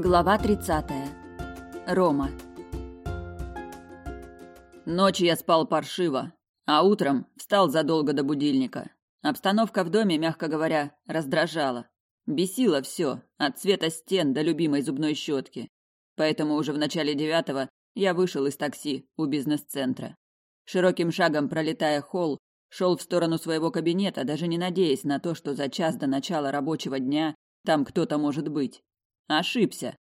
Глава 30. Рома. Ночью я спал паршиво, а утром встал задолго до будильника. Обстановка в доме, мягко говоря, раздражала. Бесило все, от цвета стен до любимой зубной щетки. Поэтому уже в начале девятого я вышел из такси у бизнес-центра. Широким шагом пролетая холл, шел в сторону своего кабинета, даже не надеясь на то, что за час до начала рабочего дня там кто-то может быть. Ошибся.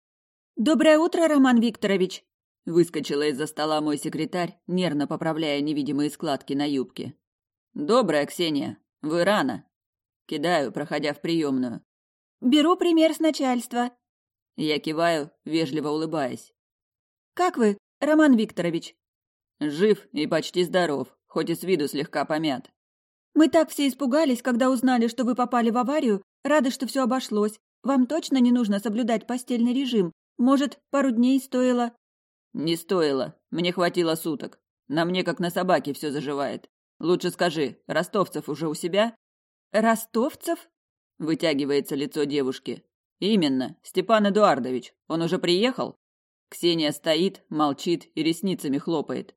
«Доброе утро, Роман Викторович!» Выскочила из-за стола мой секретарь, нервно поправляя невидимые складки на юбке. «Доброе, Ксения! Вы рано!» Кидаю, проходя в приемную. «Беру пример с начальства!» Я киваю, вежливо улыбаясь. «Как вы, Роман Викторович?» «Жив и почти здоров, хоть и с виду слегка помят». «Мы так все испугались, когда узнали, что вы попали в аварию, рады, что все обошлось. Вам точно не нужно соблюдать постельный режим? Может, пару дней стоило?» «Не стоило. Мне хватило суток. На мне, как на собаке, все заживает. Лучше скажи, ростовцев уже у себя?» «Ростовцев?» – вытягивается лицо девушки. «Именно, Степан Эдуардович. Он уже приехал?» Ксения стоит, молчит и ресницами хлопает.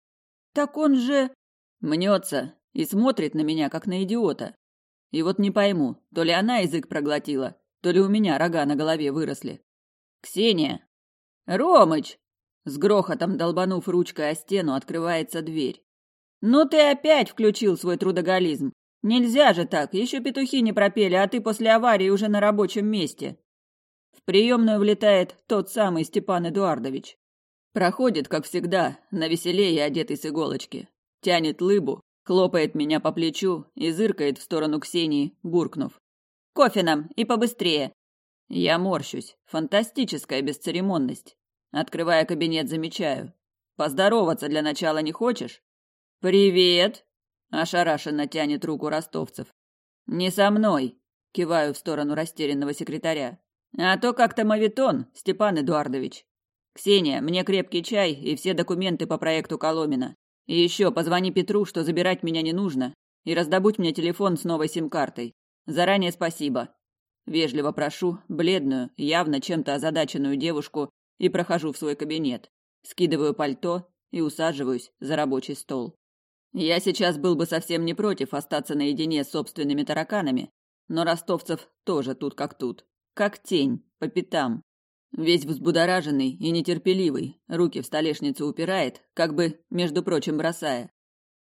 «Так он же...» Мнется и смотрит на меня, как на идиота. И вот не пойму, то ли она язык проглотила, то ли у меня рога на голове выросли. «Ксения!» «Ромыч!» С грохотом долбанув ручкой о стену, открывается дверь. «Ну ты опять включил свой трудоголизм! Нельзя же так, еще петухи не пропели, а ты после аварии уже на рабочем месте!» В приемную влетает тот самый Степан Эдуардович. Проходит, как всегда, на веселее одетый с иголочки. Тянет лыбу, хлопает меня по плечу и зыркает в сторону Ксении, буркнув кофе нам и побыстрее!» Я морщусь. Фантастическая бесцеремонность. Открывая кабинет, замечаю. «Поздороваться для начала не хочешь?» «Привет!» – ошарашенно тянет руку ростовцев. «Не со мной!» – киваю в сторону растерянного секретаря. «А то как-то мавитон, Степан Эдуардович!» «Ксения, мне крепкий чай и все документы по проекту Коломина. И еще позвони Петру, что забирать меня не нужно, и раздобудь мне телефон с новой сим-картой. Заранее спасибо. Вежливо прошу бледную, явно чем-то озадаченную девушку и прохожу в свой кабинет. Скидываю пальто и усаживаюсь за рабочий стол. Я сейчас был бы совсем не против остаться наедине с собственными тараканами, но ростовцев тоже тут как тут. Как тень, по пятам. Весь взбудораженный и нетерпеливый, руки в столешницу упирает, как бы, между прочим, бросая.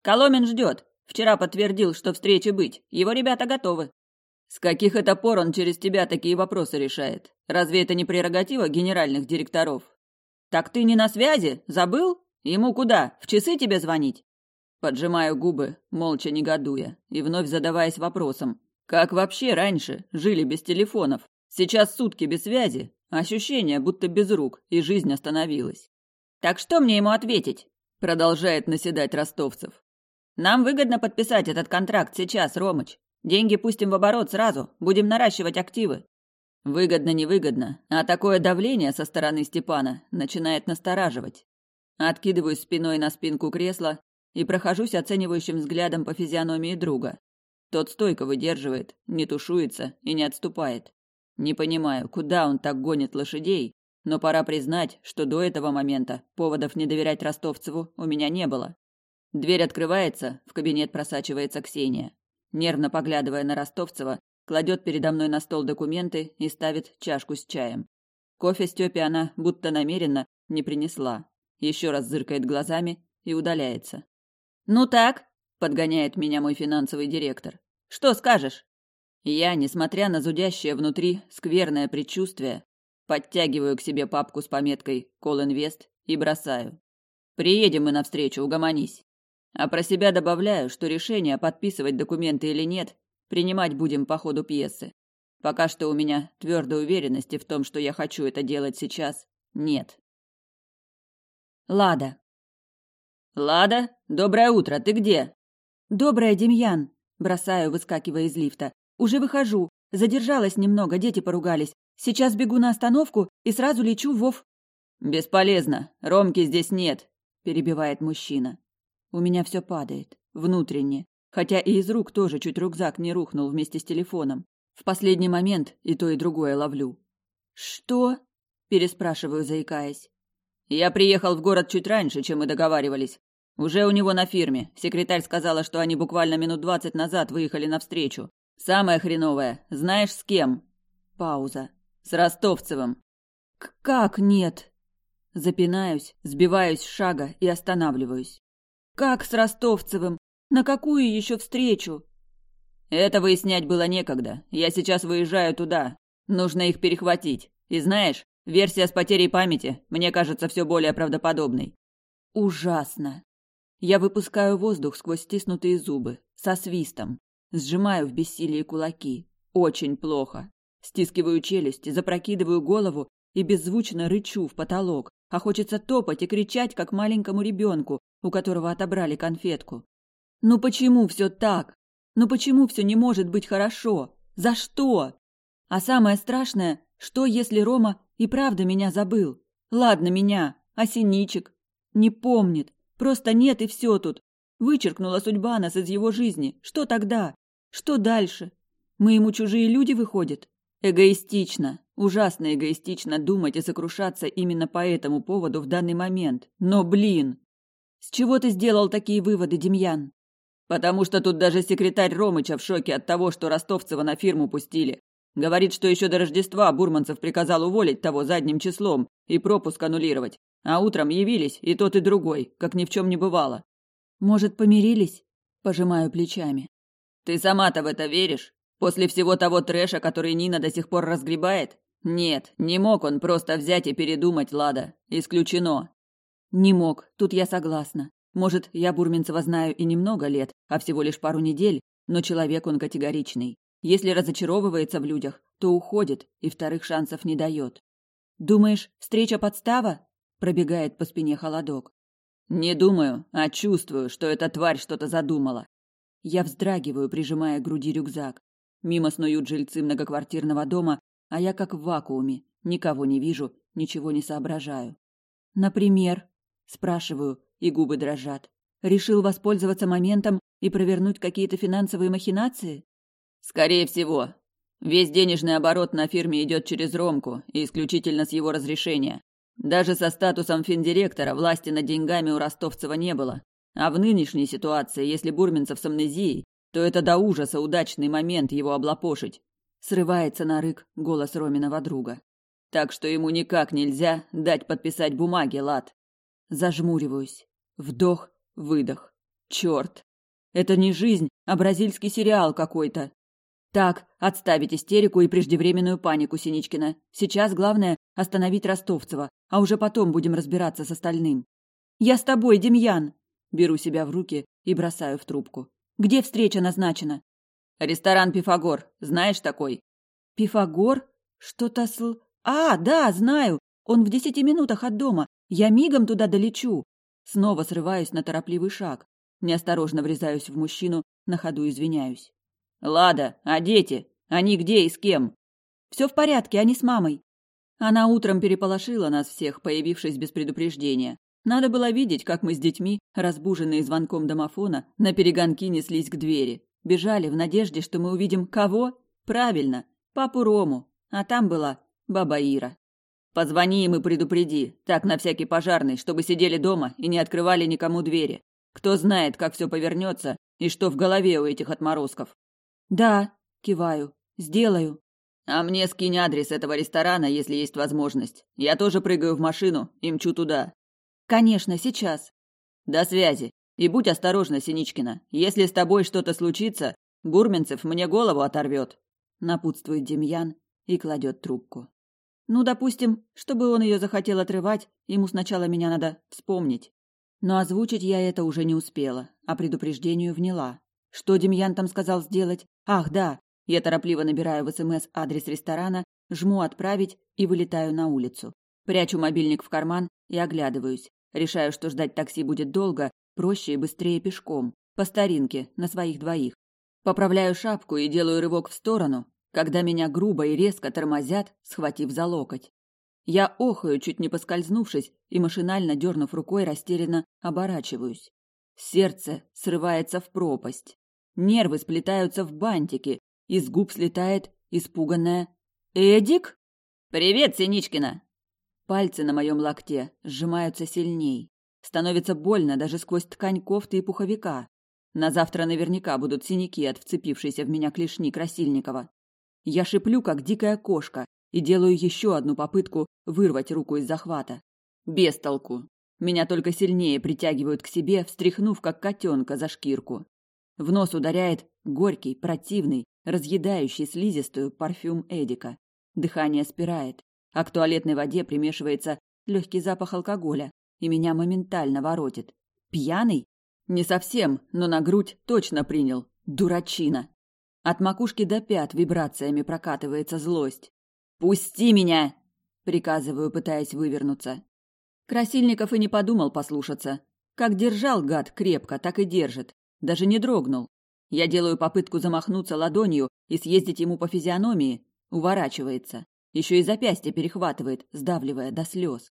Коломен ждет. Вчера подтвердил, что встречи быть. Его ребята готовы». С каких это пор он через тебя такие вопросы решает? Разве это не прерогатива генеральных директоров? Так ты не на связи? Забыл? Ему куда? В часы тебе звонить? Поджимаю губы, молча негодуя, и вновь задаваясь вопросом. Как вообще раньше жили без телефонов? Сейчас сутки без связи, ощущение, будто без рук, и жизнь остановилась. Так что мне ему ответить? Продолжает наседать ростовцев. Нам выгодно подписать этот контракт сейчас, Ромыч. Деньги пустим в оборот сразу, будем наращивать активы. Выгодно-невыгодно, а такое давление со стороны Степана начинает настораживать. Откидываюсь спиной на спинку кресла и прохожусь оценивающим взглядом по физиономии друга. Тот стойко выдерживает, не тушуется и не отступает. Не понимаю, куда он так гонит лошадей, но пора признать, что до этого момента поводов не доверять Ростовцеву у меня не было. Дверь открывается, в кабинет просачивается Ксения нервно поглядывая на Ростовцева, кладет передо мной на стол документы и ставит чашку с чаем. Кофе Степе она будто намеренно не принесла. Еще раз зыркает глазами и удаляется. «Ну так?» – подгоняет меня мой финансовый директор. «Что скажешь?» Я, несмотря на зудящее внутри скверное предчувствие, подтягиваю к себе папку с пометкой «Колинвест» и бросаю. «Приедем мы навстречу, угомонись». А про себя добавляю, что решение, подписывать документы или нет, принимать будем по ходу пьесы. Пока что у меня твердой уверенности в том, что я хочу это делать сейчас, нет. Лада. Лада, доброе утро, ты где? Доброе, Демьян, бросаю, выскакивая из лифта. Уже выхожу. Задержалась немного, дети поругались. Сейчас бегу на остановку и сразу лечу в Вов. Бесполезно, Ромки здесь нет, перебивает мужчина. У меня все падает. Внутренне. Хотя и из рук тоже чуть рюкзак не рухнул вместе с телефоном. В последний момент и то, и другое ловлю. «Что?» – переспрашиваю, заикаясь. «Я приехал в город чуть раньше, чем мы договаривались. Уже у него на фирме. Секретарь сказала, что они буквально минут двадцать назад выехали навстречу. Самое хреновое. Знаешь, с кем?» Пауза. «С Ростовцевым». «Как нет?» Запинаюсь, сбиваюсь с шага и останавливаюсь. Как с Ростовцевым? На какую еще встречу? Это выяснять было некогда. Я сейчас выезжаю туда. Нужно их перехватить. И знаешь, версия с потерей памяти мне кажется все более правдоподобной. Ужасно. Я выпускаю воздух сквозь стиснутые зубы, со свистом. Сжимаю в бессилии кулаки. Очень плохо. Стискиваю челюсти, запрокидываю голову и беззвучно рычу в потолок, а хочется топать и кричать, как маленькому ребенку, у которого отобрали конфетку. «Ну почему все так? Ну почему все не может быть хорошо? За что?» А самое страшное, что если Рома и правда меня забыл? Ладно меня, а Синичек? Не помнит. Просто нет и все тут. Вычеркнула судьба нас из его жизни. Что тогда? Что дальше? Мы ему чужие люди выходят? Эгоистично. Ужасно эгоистично думать и сокрушаться именно по этому поводу в данный момент. Но, блин, с чего ты сделал такие выводы, Демьян? Потому что тут даже секретарь Ромыча в шоке от того, что Ростовцева на фирму пустили. Говорит, что еще до Рождества Бурманцев приказал уволить того задним числом и пропуск аннулировать. А утром явились и тот, и другой, как ни в чем не бывало. Может, помирились? Пожимаю плечами. Ты сама-то в это веришь? После всего того трэша, который Нина до сих пор разгребает? Нет, не мог он просто взять и передумать, Лада. Исключено. Не мог, тут я согласна. Может, я Бурминцева знаю и немного лет, а всего лишь пару недель, но человек он категоричный. Если разочаровывается в людях, то уходит и вторых шансов не дает. «Думаешь, встреча подстава?» – пробегает по спине холодок. «Не думаю, а чувствую, что эта тварь что-то задумала». Я вздрагиваю, прижимая к груди рюкзак. Мимо снуют жильцы многоквартирного дома, а я как в вакууме, никого не вижу, ничего не соображаю. «Например?» Спрашиваю, и губы дрожат. Решил воспользоваться моментом и провернуть какие-то финансовые махинации? Скорее всего. Весь денежный оборот на фирме идет через Ромку и исключительно с его разрешения. Даже со статусом финдиректора власти над деньгами у Ростовцева не было. А в нынешней ситуации, если Бурминцев с амнезией, то это до ужаса удачный момент его облапошить. Срывается на рык голос Роминого друга. Так что ему никак нельзя дать подписать бумаги, Лад. Зажмуриваюсь. Вдох, выдох. Черт. Это не жизнь, а бразильский сериал какой-то. Так, отставить истерику и преждевременную панику Синичкина. Сейчас главное остановить Ростовцева, а уже потом будем разбираться с остальным. Я с тобой, Демьян. Беру себя в руки и бросаю в трубку. Где встреча назначена? Ресторан Пифагор. Знаешь такой? Пифагор? Что-то сл... А, да, знаю. Он в десяти минутах от дома. Я мигом туда долечу. Снова срываюсь на торопливый шаг. Неосторожно врезаюсь в мужчину, на ходу извиняюсь. «Лада, а дети? Они где и с кем?» «Все в порядке, они с мамой». Она утром переполошила нас всех, появившись без предупреждения. Надо было видеть, как мы с детьми, разбуженные звонком домофона, на перегонки неслись к двери. Бежали в надежде, что мы увидим кого? Правильно, папу Рому. А там была баба Ира. Позвони им и предупреди, так на всякий пожарный, чтобы сидели дома и не открывали никому двери. Кто знает, как все повернется и что в голове у этих отморозков. Да, киваю, сделаю. А мне скинь адрес этого ресторана, если есть возможность. Я тоже прыгаю в машину и мчу туда. Конечно, сейчас. До связи. И будь осторожна, Синичкина. Если с тобой что-то случится, Бурменцев мне голову оторвет. Напутствует Демьян и кладет трубку. Ну, допустим, чтобы он ее захотел отрывать, ему сначала меня надо вспомнить. Но озвучить я это уже не успела, а предупреждению вняла. Что Демьян там сказал сделать? Ах, да. Я торопливо набираю в СМС адрес ресторана, жму «Отправить» и вылетаю на улицу. Прячу мобильник в карман и оглядываюсь. Решаю, что ждать такси будет долго, проще и быстрее пешком. По старинке, на своих двоих. Поправляю шапку и делаю рывок в сторону, когда меня грубо и резко тормозят, схватив за локоть. Я охаю, чуть не поскользнувшись, и машинально дернув рукой, растерянно оборачиваюсь. Сердце срывается в пропасть. Нервы сплетаются в бантики. Из губ слетает испуганная «Эдик?» «Привет, Синичкина!» Пальцы на моем локте сжимаются сильней. Становится больно даже сквозь ткань кофты и пуховика. На завтра наверняка будут синяки от вцепившейся в меня клешни Красильникова. Я шиплю, как дикая кошка, и делаю еще одну попытку вырвать руку из захвата. Без толку. Меня только сильнее притягивают к себе, встряхнув, как котенка за шкирку. В нос ударяет горький, противный, разъедающий слизистую парфюм Эдика. Дыхание спирает, а к туалетной воде примешивается легкий запах алкоголя, и меня моментально воротит. Пьяный? Не совсем, но на грудь точно принял. Дурачина. От макушки до пят вибрациями прокатывается злость. «Пусти меня!» – приказываю, пытаясь вывернуться. Красильников и не подумал послушаться. Как держал гад крепко, так и держит. Даже не дрогнул. Я делаю попытку замахнуться ладонью и съездить ему по физиономии. Уворачивается. Еще и запястье перехватывает, сдавливая до слез.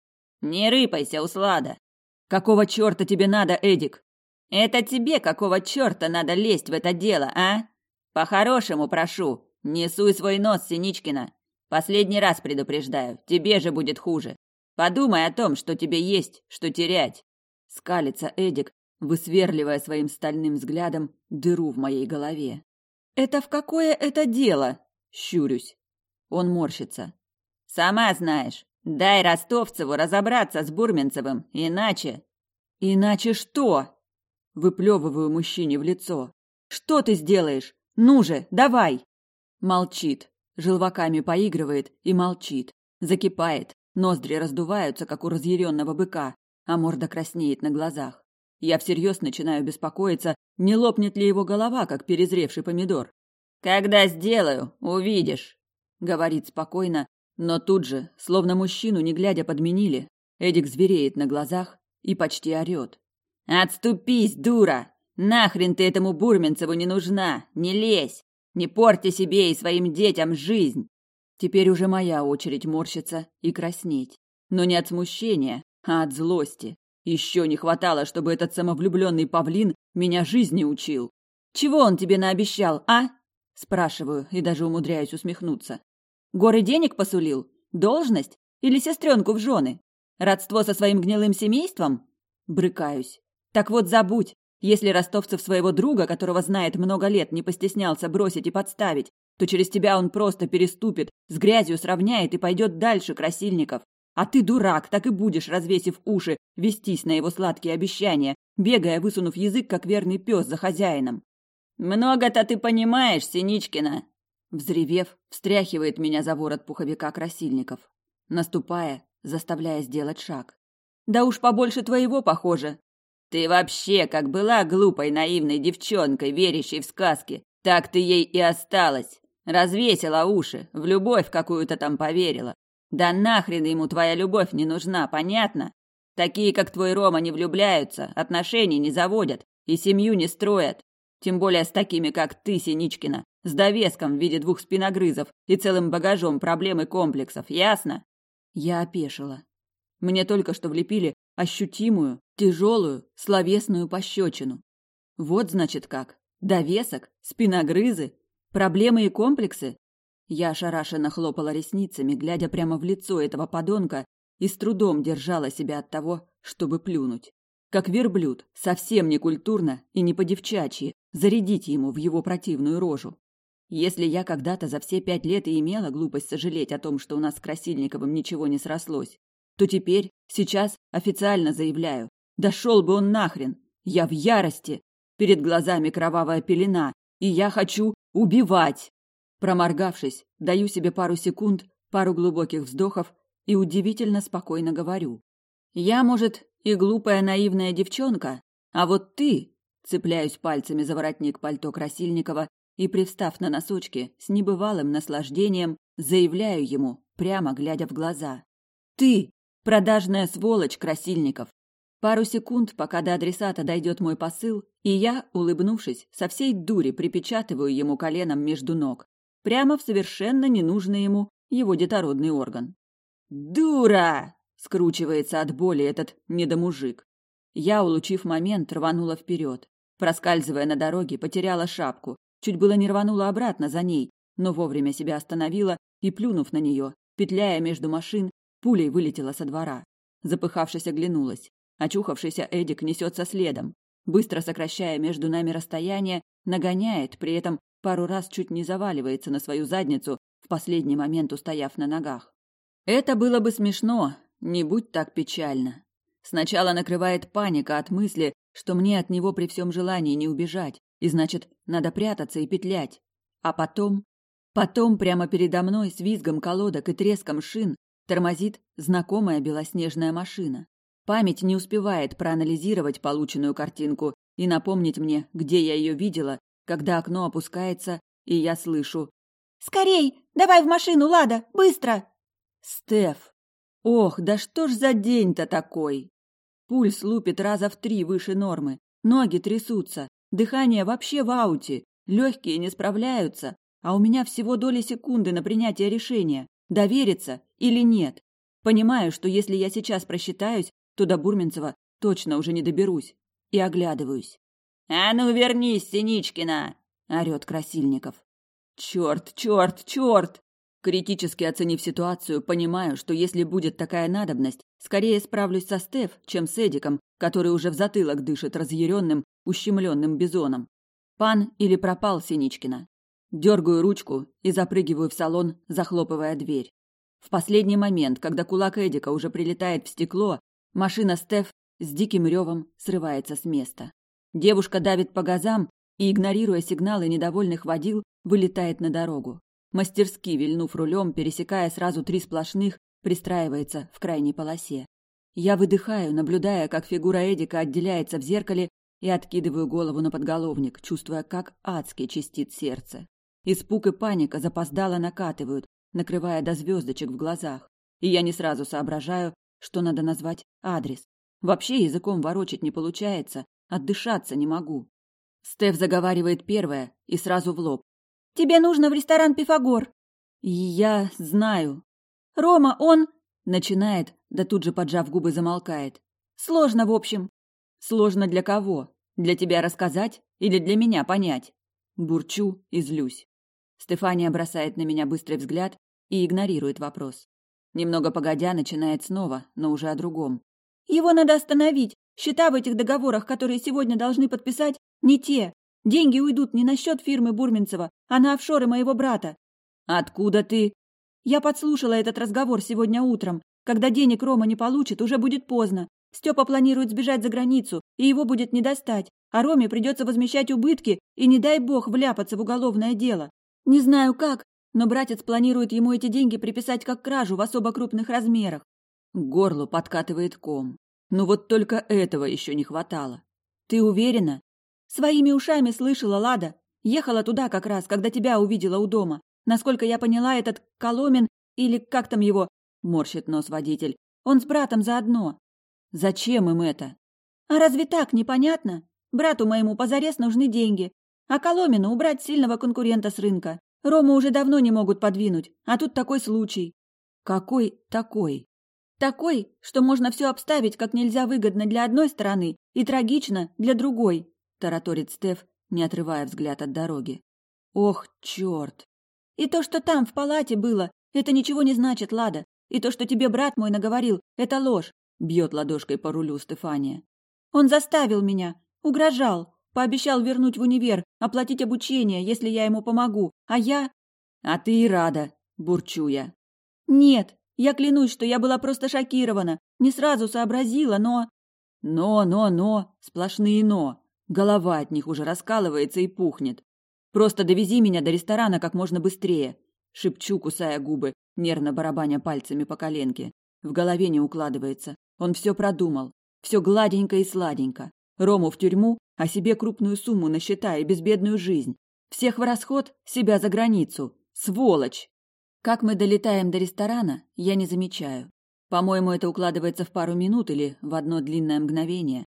«Не рыпайся, Услада!» «Какого черта тебе надо, Эдик?» «Это тебе какого черта надо лезть в это дело, а?» По-хорошему прошу, не суй свой нос, Синичкина. Последний раз предупреждаю, тебе же будет хуже. Подумай о том, что тебе есть, что терять. Скалится Эдик, высверливая своим стальным взглядом дыру в моей голове. Это в какое это дело? Щурюсь. Он морщится. Сама знаешь. Дай Ростовцеву разобраться с Бурменцевым, иначе... Иначе что? Выплевываю мужчине в лицо. Что ты сделаешь? «Ну же, давай!» Молчит. Желваками поигрывает и молчит. Закипает. Ноздри раздуваются, как у разъяренного быка, а морда краснеет на глазах. Я всерьез начинаю беспокоиться, не лопнет ли его голова, как перезревший помидор. «Когда сделаю, увидишь», — говорит спокойно, но тут же, словно мужчину не глядя подменили, Эдик звереет на глазах и почти орёт. «Отступись, дура! Нахрен ты этому Бурминцеву не нужна! Не лезь! Не порти себе и своим детям жизнь!» Теперь уже моя очередь морщиться и краснеть. Но не от смущения, а от злости. Еще не хватало, чтобы этот самовлюбленный павлин меня жизни учил. «Чего он тебе наобещал, а?» Спрашиваю и даже умудряюсь усмехнуться. «Горы денег посулил? Должность? Или сестренку в жены? Родство со своим гнилым семейством?» Брыкаюсь. «Так вот забудь, если ростовцев своего друга, которого знает много лет, не постеснялся бросить и подставить, то через тебя он просто переступит, с грязью сравняет и пойдет дальше красильников. А ты дурак, так и будешь, развесив уши, вестись на его сладкие обещания, бегая, высунув язык, как верный пес за хозяином. «Много-то ты понимаешь, Синичкина!» Взревев, встряхивает меня за ворот пуховика красильников, наступая, заставляя сделать шаг. «Да уж побольше твоего, похоже!» Ты вообще как была глупой наивной девчонкой, верящей в сказки, так ты ей и осталась. Развесила уши, в любовь какую-то там поверила. Да нахрен ему твоя любовь не нужна, понятно? Такие, как твой Рома, не влюбляются, отношений не заводят и семью не строят. Тем более с такими, как ты, Синичкина, с довеском в виде двух спиногрызов и целым багажом проблем и комплексов, ясно? Я опешила. Мне только что влепили ощутимую, тяжелую, словесную пощечину. Вот, значит, как. Довесок, спиногрызы, проблемы и комплексы. Я ошарашенно хлопала ресницами, глядя прямо в лицо этого подонка, и с трудом держала себя от того, чтобы плюнуть. Как верблюд, совсем не культурно и не по-девчачьи, зарядить ему в его противную рожу. Если я когда-то за все пять лет и имела глупость сожалеть о том, что у нас с Красильниковым ничего не срослось, то теперь, сейчас официально заявляю. Дошел бы он нахрен. Я в ярости. Перед глазами кровавая пелена, и я хочу убивать. Проморгавшись, даю себе пару секунд, пару глубоких вздохов и удивительно спокойно говорю. Я, может, и глупая наивная девчонка, а вот ты, цепляюсь пальцами за воротник пальто Красильникова и, привстав на носочки, с небывалым наслаждением заявляю ему, прямо глядя в глаза. «Ты Продажная сволочь красильников. Пару секунд, пока до адресата дойдет мой посыл, и я, улыбнувшись, со всей дури припечатываю ему коленом между ног, прямо в совершенно ненужный ему его детородный орган. «Дура!» – скручивается от боли этот недомужик. Я, улучив момент, рванула вперед. Проскальзывая на дороге, потеряла шапку, чуть было не рванула обратно за ней, но вовремя себя остановила и, плюнув на нее, петляя между машин, пулей вылетела со двора. Запыхавшись, оглянулась. Очухавшийся Эдик несется следом. Быстро сокращая между нами расстояние, нагоняет, при этом пару раз чуть не заваливается на свою задницу, в последний момент устояв на ногах. Это было бы смешно, не будь так печально. Сначала накрывает паника от мысли, что мне от него при всем желании не убежать, и значит, надо прятаться и петлять. А потом... Потом прямо передо мной с визгом колодок и треском шин Тормозит знакомая белоснежная машина. Память не успевает проанализировать полученную картинку и напомнить мне, где я ее видела, когда окно опускается, и я слышу «Скорей! Давай в машину, Лада! Быстро!» «Стеф! Ох, да что ж за день-то такой!» Пульс лупит раза в три выше нормы, ноги трясутся, дыхание вообще в ауте, легкие не справляются, а у меня всего доли секунды на принятие решения, довериться или нет. Понимаю, что если я сейчас просчитаюсь, то до Бурминцева точно уже не доберусь. И оглядываюсь. «А ну вернись, Синичкина!» – орёт Красильников. «Чёрт, чёрт, чёрт!» Критически оценив ситуацию, понимаю, что если будет такая надобность, скорее справлюсь со Стеф, чем с Эдиком, который уже в затылок дышит разъяренным, ущемленным бизоном. Пан или пропал Синичкина. Дергаю ручку и запрыгиваю в салон, захлопывая дверь. В последний момент, когда кулак Эдика уже прилетает в стекло, машина Стеф с диким ревом срывается с места. Девушка давит по газам и, игнорируя сигналы недовольных водил, вылетает на дорогу. Мастерски вильнув рулем, пересекая сразу три сплошных, пристраивается в крайней полосе. Я выдыхаю, наблюдая, как фигура Эдика отделяется в зеркале и откидываю голову на подголовник, чувствуя, как адски чистит сердце. Испуг и паника запоздало накатывают, накрывая до звездочек в глазах, и я не сразу соображаю, что надо назвать адрес. Вообще языком ворочать не получается, отдышаться не могу. Стеф заговаривает первое и сразу в лоб. «Тебе нужно в ресторан «Пифагор». «Я знаю». «Рома, он...» Начинает, да тут же, поджав губы, замолкает. «Сложно, в общем». «Сложно для кого? Для тебя рассказать или для меня понять?» Бурчу и злюсь. Стефания бросает на меня быстрый взгляд, и игнорирует вопрос. Немного погодя, начинает снова, но уже о другом. «Его надо остановить! Счета в этих договорах, которые сегодня должны подписать, не те! Деньги уйдут не на счет фирмы Бурминцева, а на офшоры моего брата!» «Откуда ты?» «Я подслушала этот разговор сегодня утром. Когда денег Рома не получит, уже будет поздно. Степа планирует сбежать за границу, и его будет не достать. А Роме придется возмещать убытки и, не дай бог, вляпаться в уголовное дело. Не знаю как, но братец планирует ему эти деньги приписать как кражу в особо крупных размерах. Горло подкатывает ком. Ну вот только этого еще не хватало. Ты уверена? Своими ушами слышала, Лада. Ехала туда как раз, когда тебя увидела у дома. Насколько я поняла, этот Коломин, или как там его, морщит нос водитель, он с братом заодно. Зачем им это? А разве так непонятно? Брату моему позарез нужны деньги, а Коломину убрать сильного конкурента с рынка. Рома уже давно не могут подвинуть, а тут такой случай. Какой такой? Такой, что можно все обставить как нельзя выгодно для одной стороны и трагично для другой, тараторит Стеф, не отрывая взгляд от дороги. Ох, черт! И то, что там, в палате было, это ничего не значит, Лада. И то, что тебе брат мой наговорил, это ложь, бьет ладошкой по рулю Стефания. Он заставил меня, угрожал, Пообещал вернуть в универ, оплатить обучение, если я ему помогу. А я... А ты и рада, бурчу я. Нет, я клянусь, что я была просто шокирована. Не сразу сообразила, но... Но, но, но, сплошные но. Голова от них уже раскалывается и пухнет. Просто довези меня до ресторана как можно быстрее. Шепчу, кусая губы, нервно барабаня пальцами по коленке. В голове не укладывается. Он все продумал. Все гладенько и сладенько. Рому в тюрьму, о себе крупную сумму на и безбедную жизнь. Всех в расход, себя за границу. Сволочь! Как мы долетаем до ресторана, я не замечаю. По-моему, это укладывается в пару минут или в одно длинное мгновение.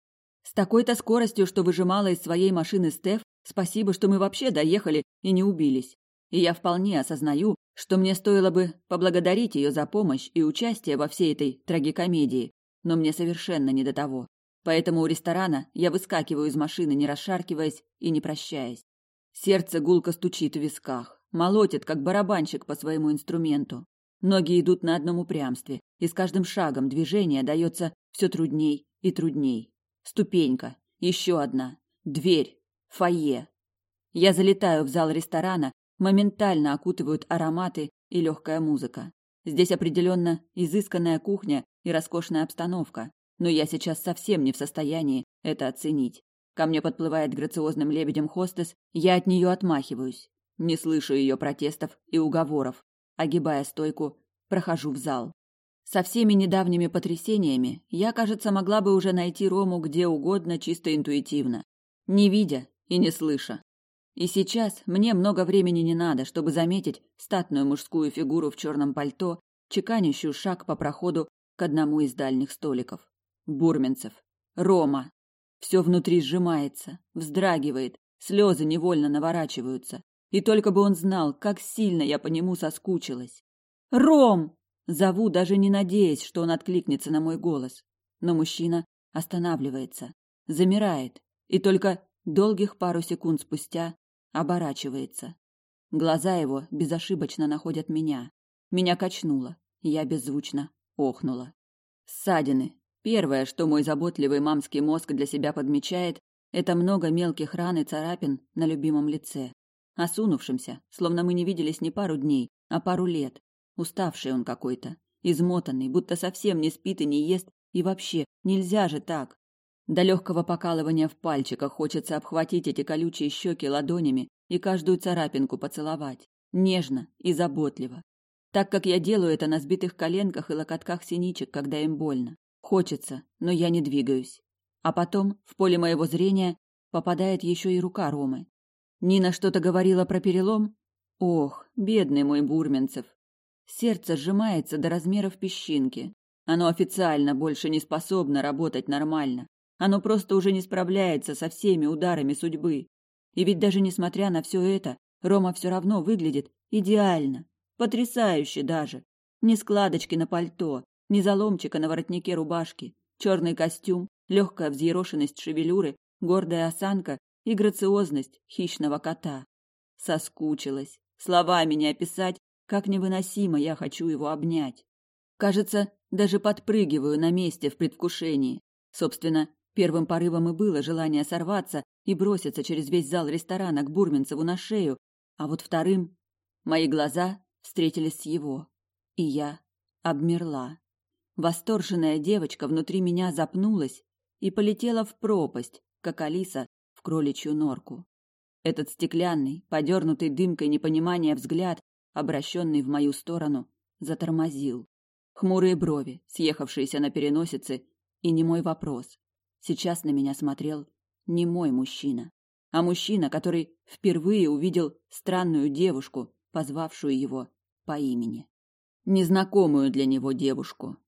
С такой-то скоростью, что выжимала из своей машины Стеф, спасибо, что мы вообще доехали и не убились. И я вполне осознаю, что мне стоило бы поблагодарить ее за помощь и участие во всей этой трагикомедии, но мне совершенно не до того. Поэтому у ресторана я выскакиваю из машины, не расшаркиваясь и не прощаясь. Сердце гулко стучит в висках, молотит, как барабанщик по своему инструменту. Ноги идут на одном упрямстве, и с каждым шагом движение дается все трудней и трудней. Ступенька, еще одна, дверь, фойе. Я залетаю в зал ресторана, моментально окутывают ароматы и легкая музыка. Здесь определенно изысканная кухня и роскошная обстановка, но я сейчас совсем не в состоянии это оценить. Ко мне подплывает грациозным лебедем хостес, я от нее отмахиваюсь. Не слышу ее протестов и уговоров. Огибая стойку, прохожу в зал. Со всеми недавними потрясениями я, кажется, могла бы уже найти Рому где угодно чисто интуитивно, не видя и не слыша. И сейчас мне много времени не надо, чтобы заметить статную мужскую фигуру в черном пальто, чеканящую шаг по проходу к одному из дальних столиков. Бурменцев. Рома. Все внутри сжимается, вздрагивает, слезы невольно наворачиваются. И только бы он знал, как сильно я по нему соскучилась. «Ром!» Зову, даже не надеясь, что он откликнется на мой голос. Но мужчина останавливается, замирает, и только долгих пару секунд спустя оборачивается. Глаза его безошибочно находят меня. Меня качнуло, я беззвучно охнула. Ссадины, Первое, что мой заботливый мамский мозг для себя подмечает, это много мелких ран и царапин на любимом лице. Осунувшимся, словно мы не виделись не пару дней, а пару лет. Уставший он какой-то, измотанный, будто совсем не спит и не ест, и вообще, нельзя же так. До легкого покалывания в пальчиках хочется обхватить эти колючие щеки ладонями и каждую царапинку поцеловать. Нежно и заботливо. Так как я делаю это на сбитых коленках и локотках синичек, когда им больно. Хочется, но я не двигаюсь. А потом в поле моего зрения попадает еще и рука Ромы. Нина что-то говорила про перелом. Ох, бедный мой Бурменцев. Сердце сжимается до размеров песчинки. Оно официально больше не способно работать нормально. Оно просто уже не справляется со всеми ударами судьбы. И ведь даже несмотря на все это, Рома все равно выглядит идеально, потрясающе даже. Ни складочки на пальто, Незаломчика на воротнике рубашки, черный костюм, легкая взъерошенность шевелюры, гордая осанка и грациозность хищного кота. Соскучилась. Словами не описать, как невыносимо я хочу его обнять. Кажется, даже подпрыгиваю на месте в предвкушении. Собственно, первым порывом и было желание сорваться и броситься через весь зал ресторана к бурменцеву на шею, а вот вторым... Мои глаза встретились с его, и я обмерла. Восторженная девочка внутри меня запнулась и полетела в пропасть, как Алиса в кроличью норку. Этот стеклянный, подернутый дымкой непонимания взгляд, обращенный в мою сторону, затормозил. Хмурые брови, съехавшиеся на переносице, и не мой вопрос. Сейчас на меня смотрел не мой мужчина, а мужчина, который впервые увидел странную девушку, позвавшую его по имени. Незнакомую для него девушку,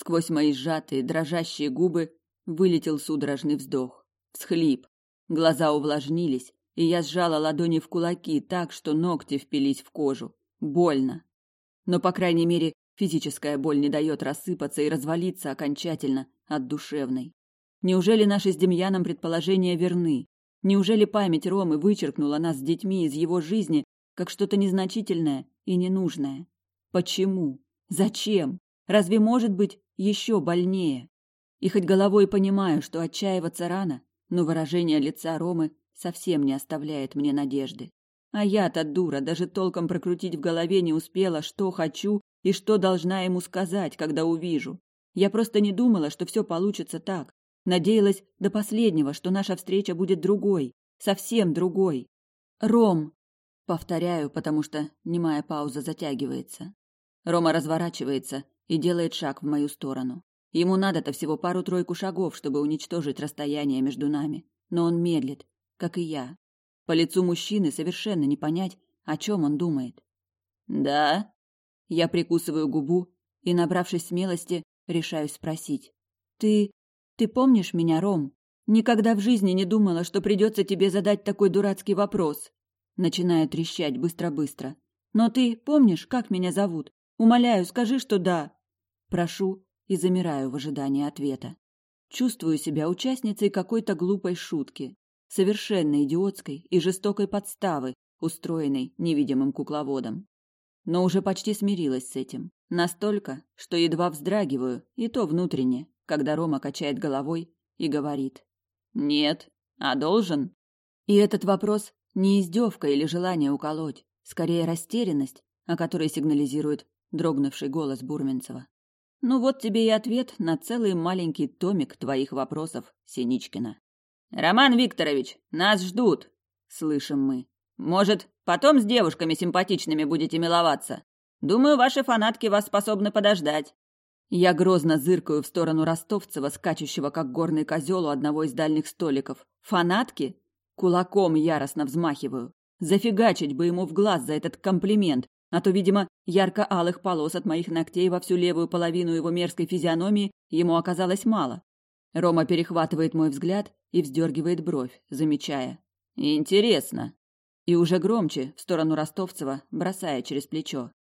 Сквозь мои сжатые, дрожащие губы вылетел судорожный вздох, всхлип. Глаза увлажнились, и я сжала ладони в кулаки так, что ногти впились в кожу. Больно. Но, по крайней мере, физическая боль не дает рассыпаться и развалиться окончательно от душевной. Неужели наши с Демьяном предположения верны? Неужели память Ромы вычеркнула нас с детьми из его жизни как что-то незначительное и ненужное? Почему? Зачем? Разве может быть еще больнее. И хоть головой понимаю, что отчаиваться рано, но выражение лица Ромы совсем не оставляет мне надежды. А я-то дура, даже толком прокрутить в голове не успела, что хочу и что должна ему сказать, когда увижу. Я просто не думала, что все получится так. Надеялась до последнего, что наша встреча будет другой, совсем другой. «Ром!» Повторяю, потому что немая пауза затягивается. Рома разворачивается и делает шаг в мою сторону. Ему надо-то всего пару-тройку шагов, чтобы уничтожить расстояние между нами. Но он медлит, как и я. По лицу мужчины совершенно не понять, о чем он думает. «Да?» Я прикусываю губу и, набравшись смелости, решаюсь спросить. «Ты... ты помнишь меня, Ром? Никогда в жизни не думала, что придется тебе задать такой дурацкий вопрос». Начинаю трещать быстро-быстро. «Но ты помнишь, как меня зовут? Умоляю, скажи, что да». Прошу и замираю в ожидании ответа. Чувствую себя участницей какой-то глупой шутки, совершенно идиотской и жестокой подставы, устроенной невидимым кукловодом. Но уже почти смирилась с этим. Настолько, что едва вздрагиваю, и то внутренне, когда Рома качает головой и говорит. «Нет, а должен?» И этот вопрос не издевка или желание уколоть, скорее растерянность, о которой сигнализирует дрогнувший голос Бурменцева. Ну вот тебе и ответ на целый маленький томик твоих вопросов, Синичкина. Роман Викторович, нас ждут, слышим мы. Может, потом с девушками симпатичными будете миловаться? Думаю, ваши фанатки вас способны подождать. Я грозно зыркаю в сторону Ростовцева, скачущего как горный козел у одного из дальних столиков. Фанатки? Кулаком яростно взмахиваю. Зафигачить бы ему в глаз за этот комплимент, а то, видимо, ярко алых полос от моих ногтей во всю левую половину его мерзкой физиономии ему оказалось мало. Рома перехватывает мой взгляд и вздергивает бровь, замечая. «Интересно». И уже громче, в сторону Ростовцева, бросая через плечо.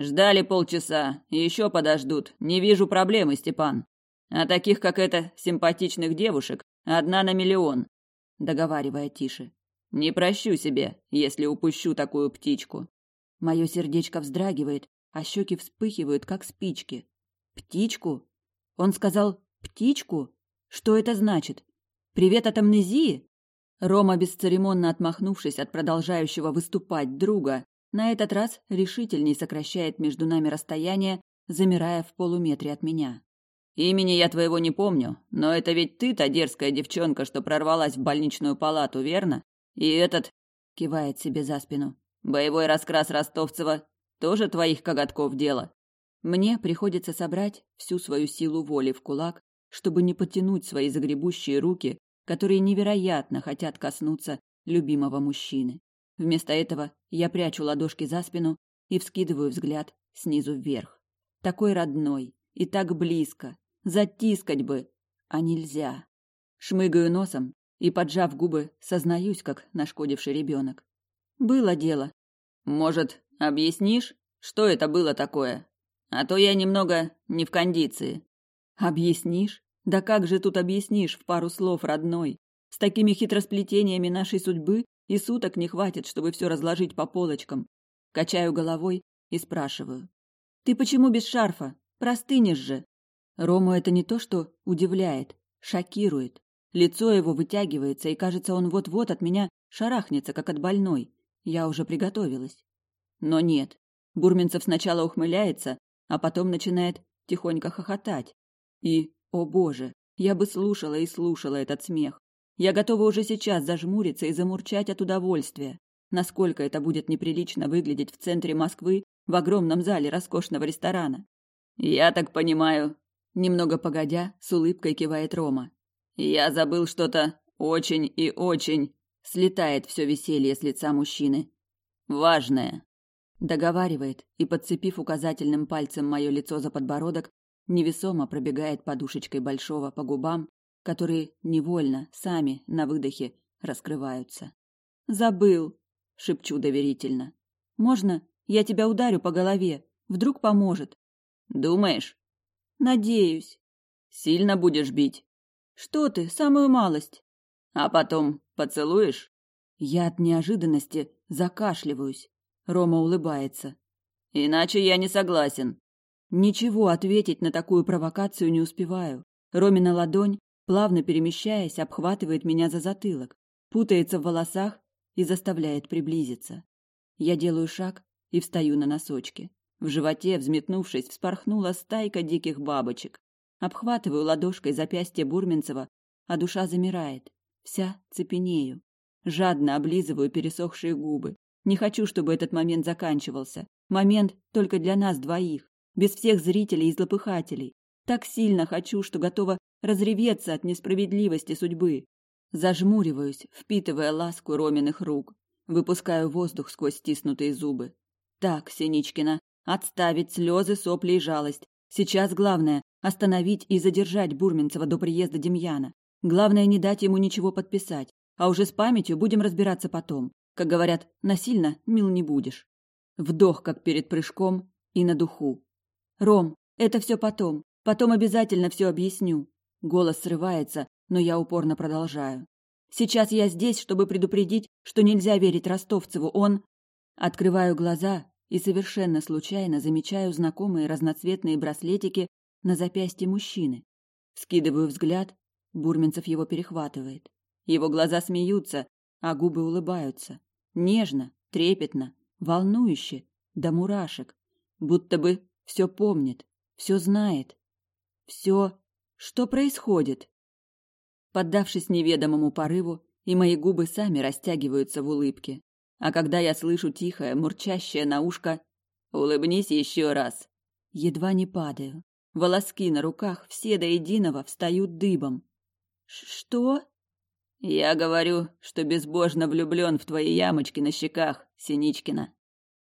«Ждали полчаса, еще подождут. Не вижу проблемы, Степан. А таких, как это, симпатичных девушек, одна на миллион», договаривая тише. «Не прощу себе, если упущу такую птичку». Мое сердечко вздрагивает, а щеки вспыхивают, как спички. «Птичку?» Он сказал «птичку?» Что это значит? Привет от амнезии? Рома, бесцеремонно отмахнувшись от продолжающего выступать друга, на этот раз решительней сокращает между нами расстояние, замирая в полуметре от меня. «Имени я твоего не помню, но это ведь ты та дерзкая девчонка, что прорвалась в больничную палату, верно? И этот...» — кивает себе за спину. Боевой раскрас Ростовцева тоже твоих коготков дело. Мне приходится собрать всю свою силу воли в кулак, чтобы не потянуть свои загребущие руки, которые невероятно хотят коснуться любимого мужчины. Вместо этого я прячу ладошки за спину и вскидываю взгляд снизу вверх. Такой родной и так близко. Затискать бы, а нельзя. Шмыгаю носом и, поджав губы, сознаюсь, как нашкодивший ребенок. Было дело. Может, объяснишь, что это было такое? А то я немного не в кондиции. Объяснишь? Да как же тут объяснишь в пару слов, родной? С такими хитросплетениями нашей судьбы и суток не хватит, чтобы все разложить по полочкам. Качаю головой и спрашиваю. Ты почему без шарфа? Простынешь же. Рому это не то, что удивляет, шокирует. Лицо его вытягивается, и кажется, он вот-вот от меня шарахнется, как от больной. Я уже приготовилась. Но нет. Бурминцев сначала ухмыляется, а потом начинает тихонько хохотать. И, о боже, я бы слушала и слушала этот смех. Я готова уже сейчас зажмуриться и замурчать от удовольствия. Насколько это будет неприлично выглядеть в центре Москвы в огромном зале роскошного ресторана. «Я так понимаю», — немного погодя, с улыбкой кивает Рома. «Я забыл что-то очень и очень Слетает все веселье с лица мужчины. «Важное!» Договаривает и, подцепив указательным пальцем мое лицо за подбородок, невесомо пробегает подушечкой большого по губам, которые невольно, сами, на выдохе, раскрываются. «Забыл!» — шепчу доверительно. «Можно я тебя ударю по голове? Вдруг поможет?» «Думаешь?» «Надеюсь». «Сильно будешь бить?» «Что ты, самую малость!» А потом поцелуешь? Я от неожиданности закашливаюсь. Рома улыбается. Иначе я не согласен. Ничего ответить на такую провокацию не успеваю. Ромина ладонь, плавно перемещаясь, обхватывает меня за затылок, путается в волосах и заставляет приблизиться. Я делаю шаг и встаю на носочки. В животе, взметнувшись, вспорхнула стайка диких бабочек. Обхватываю ладошкой запястье Бурминцева, а душа замирает. Вся цепенею. Жадно облизываю пересохшие губы. Не хочу, чтобы этот момент заканчивался. Момент только для нас двоих, без всех зрителей и злопыхателей. Так сильно хочу, что готова разреветься от несправедливости судьбы. Зажмуриваюсь, впитывая ласку Роминых рук. Выпускаю воздух сквозь стиснутые зубы. Так, Синичкина, отставить слезы, сопли и жалость. Сейчас главное – остановить и задержать Бурминцева до приезда Демьяна. Главное, не дать ему ничего подписать, а уже с памятью будем разбираться потом. Как говорят, насильно мил не будешь. Вдох, как перед прыжком, и на духу. «Ром, это все потом. Потом обязательно все объясню». Голос срывается, но я упорно продолжаю. «Сейчас я здесь, чтобы предупредить, что нельзя верить Ростовцеву. Он...» Открываю глаза и совершенно случайно замечаю знакомые разноцветные браслетики на запястье мужчины. Скидываю взгляд Бурминцев его перехватывает. Его глаза смеются, а губы улыбаются. Нежно, трепетно, волнующе, до да мурашек. Будто бы все помнит, все знает. Все, что происходит. Поддавшись неведомому порыву, и мои губы сами растягиваются в улыбке. А когда я слышу тихое, мурчащее на ушко «Улыбнись еще раз!» Едва не падаю. Волоски на руках все до единого встают дыбом. «Что?» «Я говорю, что безбожно влюблен в твои ямочки на щеках, Синичкина».